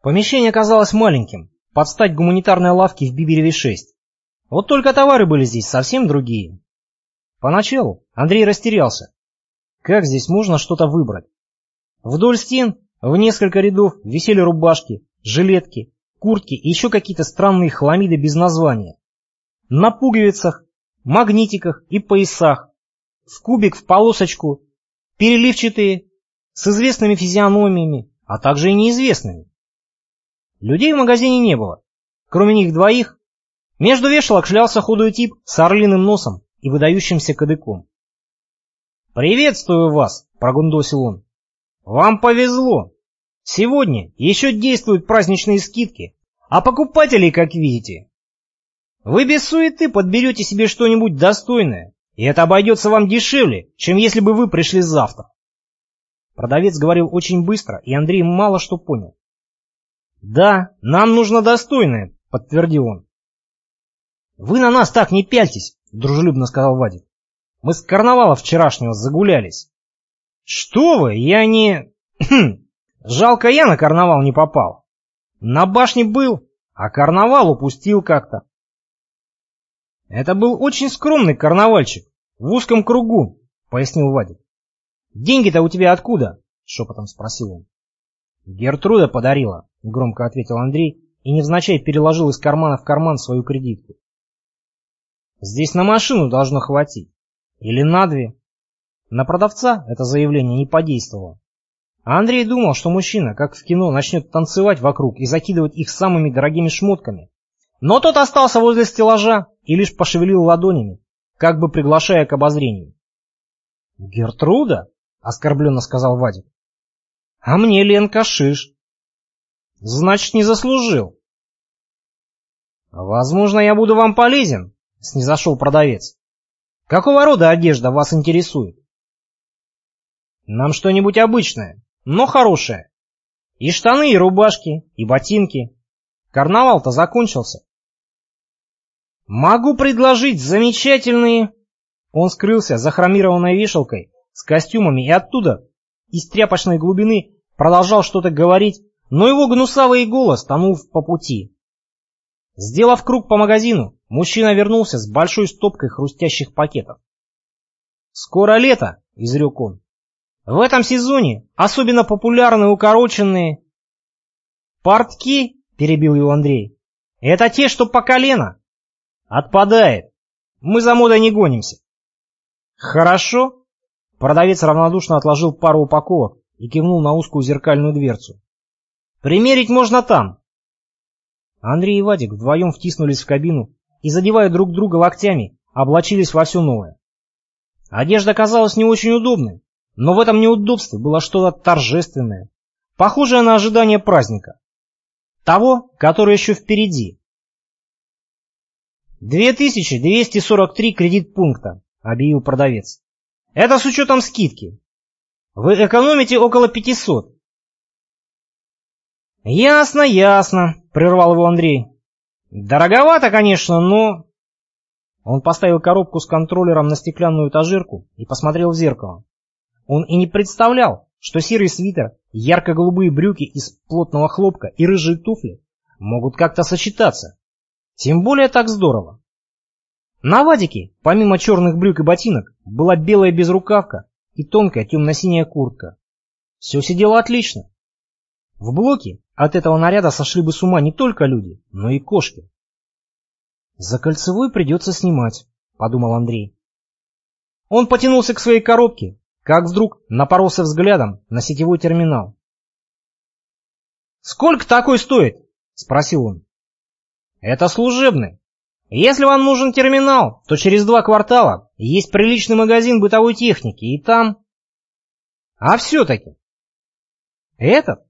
Помещение казалось маленьким, под стать гуманитарной лавке в Бибереве-6. Вот только товары были здесь совсем другие. Поначалу Андрей растерялся. Как здесь можно что-то выбрать? Вдоль стен в несколько рядов висели рубашки, жилетки, куртки и еще какие-то странные хламиды без названия. На пуговицах, магнитиках и поясах, в кубик, в полосочку, переливчатые, с известными физиономиями, а также и неизвестными. Людей в магазине не было. Кроме них двоих, между вешалок шлялся худой тип с орлиным носом и выдающимся кадыком. «Приветствую вас!» — прогундосил он. «Вам повезло! Сегодня еще действуют праздничные скидки, а покупателей, как видите. Вы без суеты подберете себе что-нибудь достойное, и это обойдется вам дешевле, чем если бы вы пришли завтра». Продавец говорил очень быстро, и Андрей мало что понял. «Да, нам нужно достойное», — подтвердил он. «Вы на нас так не пяльтесь», — дружелюбно сказал Вадик. «Мы с карнавала вчерашнего загулялись». «Что вы, я не...» «Жалко, я на карнавал не попал. На башне был, а карнавал упустил как-то». «Это был очень скромный карнавальчик, в узком кругу», — пояснил Вадик. «Деньги-то у тебя откуда?» — шепотом спросил он. «Гертруда подарила», — громко ответил Андрей и невзначай переложил из кармана в карман свою кредитку. «Здесь на машину должно хватить. Или на две». На продавца это заявление не подействовало. А Андрей думал, что мужчина, как в кино, начнет танцевать вокруг и закидывать их самыми дорогими шмотками. Но тот остался возле стеллажа и лишь пошевелил ладонями, как бы приглашая к обозрению. «Гертруда?» — оскорбленно сказал Вадик. А мне Ленка шиш. Значит, не заслужил. Возможно, я буду вам полезен, снизошел продавец. Какого рода одежда вас интересует? Нам что-нибудь обычное, но хорошее. И штаны, и рубашки, и ботинки. Карнавал-то закончился. Могу предложить замечательные... Он скрылся за хромированной вешалкой с костюмами и оттуда, из тряпочной глубины, продолжал что-то говорить, но его гнусавый голос тонул по пути. Сделав круг по магазину, мужчина вернулся с большой стопкой хрустящих пакетов. «Скоро лето», — изрек он. «В этом сезоне особенно популярны укороченные...» «Портки», — перебил его Андрей, — «это те, что по колено». «Отпадает. Мы за модой не гонимся». «Хорошо». Продавец равнодушно отложил пару упаковок и кивнул на узкую зеркальную дверцу. «Примерить можно там!» Андрей и Вадик вдвоем втиснулись в кабину и, задевая друг друга локтями, облачились во все новое. Одежда казалась не очень удобной, но в этом неудобстве было что-то торжественное, похожее на ожидание праздника. Того, который еще впереди. «2243 кредит пункта», — объявил продавец. «Это с учетом скидки. Вы экономите около пятисот. Ясно, ясно, прервал его Андрей. Дороговато, конечно, но... Он поставил коробку с контроллером на стеклянную этажерку и посмотрел в зеркало. Он и не представлял, что серый свитер, ярко-голубые брюки из плотного хлопка и рыжие туфли могут как-то сочетаться. Тем более так здорово. На Вадике, помимо черных брюк и ботинок, была белая безрукавка и тонкая темно-синяя куртка. Все сидело отлично. В блоке от этого наряда сошли бы с ума не только люди, но и кошки. «За кольцевой придется снимать», — подумал Андрей. Он потянулся к своей коробке, как вдруг напоролся взглядом на сетевой терминал. «Сколько такой стоит?» — спросил он. «Это служебный. Если вам нужен терминал, то через два квартала есть приличный магазин бытовой техники, и там... А все-таки... Этот?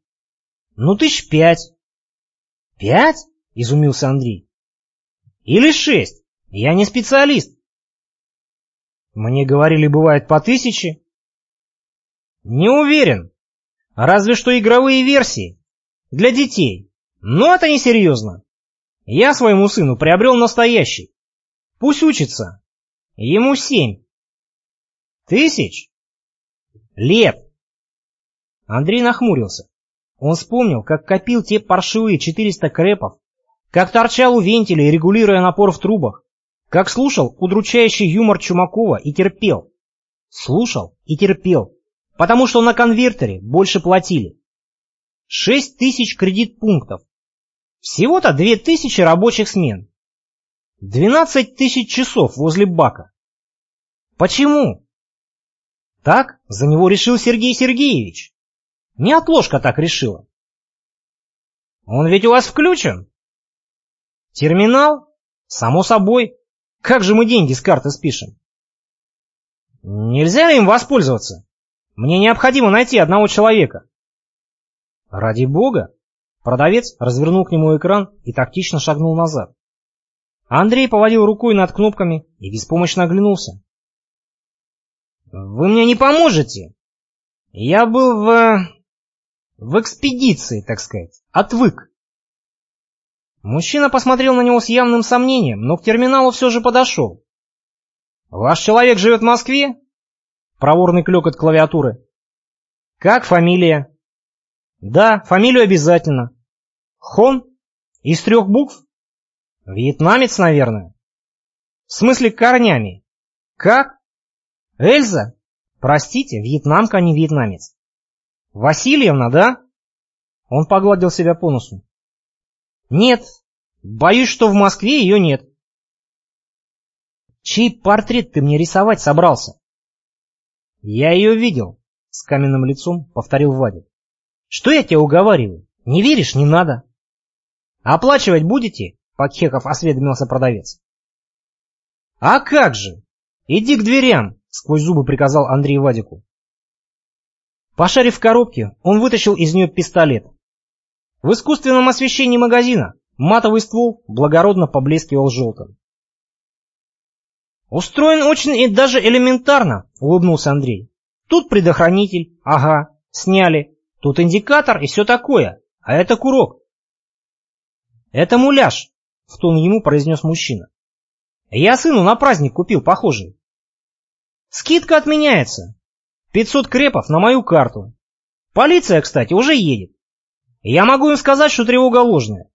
Ну, тысяч пять. Пять? Изумился Андрей. Или шесть. Я не специалист. Мне говорили, бывает по тысяче. Не уверен. Разве что игровые версии. Для детей. Но это несерьезно. Я своему сыну приобрел настоящий. Пусть учится. Ему семь. Тысяч? Лет. Андрей нахмурился. Он вспомнил, как копил те паршивые 400 крепов, как торчал у вентиля, регулируя напор в трубах, как слушал удручающий юмор Чумакова и терпел. Слушал и терпел, потому что на конвертере больше платили. Шесть тысяч кредит-пунктов. Всего-то две тысячи рабочих смен. Двенадцать тысяч часов возле бака. Почему? Так за него решил Сергей Сергеевич. Не отложка так решила. Он ведь у вас включен? Терминал? Само собой. Как же мы деньги с карты спишем? Нельзя им воспользоваться? Мне необходимо найти одного человека. Ради бога. Продавец развернул к нему экран и тактично шагнул назад. Андрей поводил рукой над кнопками и беспомощно оглянулся. «Вы мне не поможете? Я был в... в экспедиции, так сказать, отвык». Мужчина посмотрел на него с явным сомнением, но к терминалу все же подошел. «Ваш человек живет в Москве?» Проворный клёкот клавиатуры. «Как фамилия?» «Да, фамилию обязательно». «Хон? Из трех букв?» «Вьетнамец, наверное». «В смысле корнями?» «Как?» «Эльза?» «Простите, вьетнамка, а не вьетнамец». «Васильевна, да?» Он погладил себя по носу. «Нет, боюсь, что в Москве ее нет». Чей портрет ты мне рисовать собрался? Я ее видел, с каменным лицом повторил Вадик. Что я тебя уговариваю? Не веришь, не надо. Оплачивать будете? Пакхеков осведомился продавец. А как же? Иди к дверям, сквозь зубы приказал Андрей Вадику. Пошарив в коробке, он вытащил из нее пистолет. В искусственном освещении магазина матовый ствол благородно поблескивал желтым. «Устроен очень и даже элементарно», — улыбнулся Андрей. «Тут предохранитель, ага, сняли. Тут индикатор и все такое, а это курок». «Это муляж», — в тон ему произнес мужчина. «Я сыну на праздник купил похожий». «Скидка отменяется. Пятьсот крепов на мою карту. Полиция, кстати, уже едет. Я могу им сказать, что тревога ложная.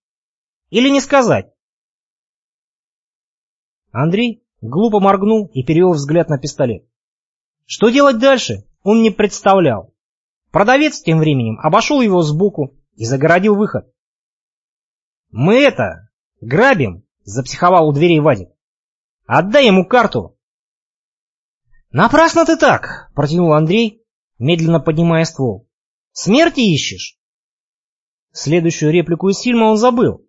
Или не сказать?» Андрей глупо моргнул и перевел взгляд на пистолет. Что делать дальше, он не представлял. Продавец тем временем обошел его сбоку и загородил выход. «Мы это, грабим!» — запсиховал у дверей Вадик. «Отдай ему карту!» «Напрасно ты так!» — протянул Андрей, медленно поднимая ствол. «Смерти ищешь?» Следующую реплику из фильма он забыл.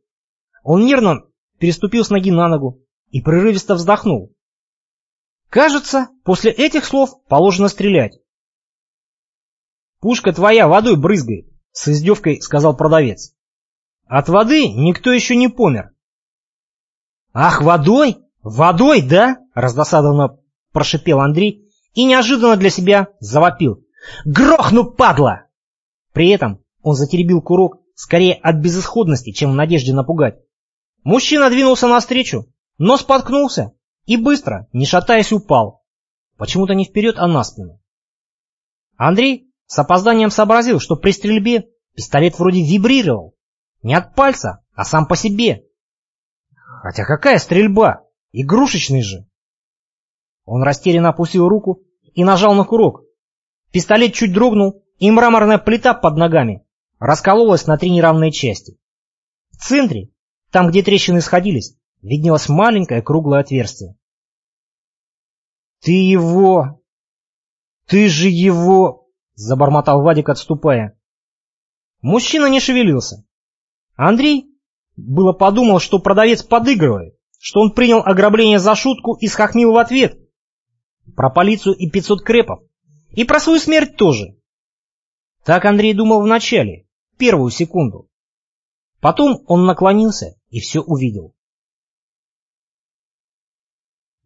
Он нервно переступил с ноги на ногу, и прерывисто вздохнул. Кажется, после этих слов положено стрелять. «Пушка твоя водой брызгает», — с издевкой сказал продавец. «От воды никто еще не помер». «Ах, водой? Водой, да?» — раздосадованно прошипел Андрей и неожиданно для себя завопил. «Грохну, падла!» При этом он затеребил курок скорее от безысходности, чем в надежде напугать. Мужчина двинулся навстречу, но споткнулся и быстро, не шатаясь, упал. Почему-то не вперед, а на спину. Андрей с опозданием сообразил, что при стрельбе пистолет вроде вибрировал. Не от пальца, а сам по себе. Хотя какая стрельба? Игрушечный же. Он растерянно опустил руку и нажал на курок. Пистолет чуть дрогнул, и мраморная плита под ногами раскололась на три неравные части. В центре, там, где трещины сходились, виднелось маленькое круглое отверстие. «Ты его! Ты же его!» — забормотал Вадик, отступая. Мужчина не шевелился. Андрей было подумал, что продавец подыгрывает, что он принял ограбление за шутку и схохмил в ответ. Про полицию и 500 крепов. И про свою смерть тоже. Так Андрей думал вначале, первую секунду. Потом он наклонился и все увидел.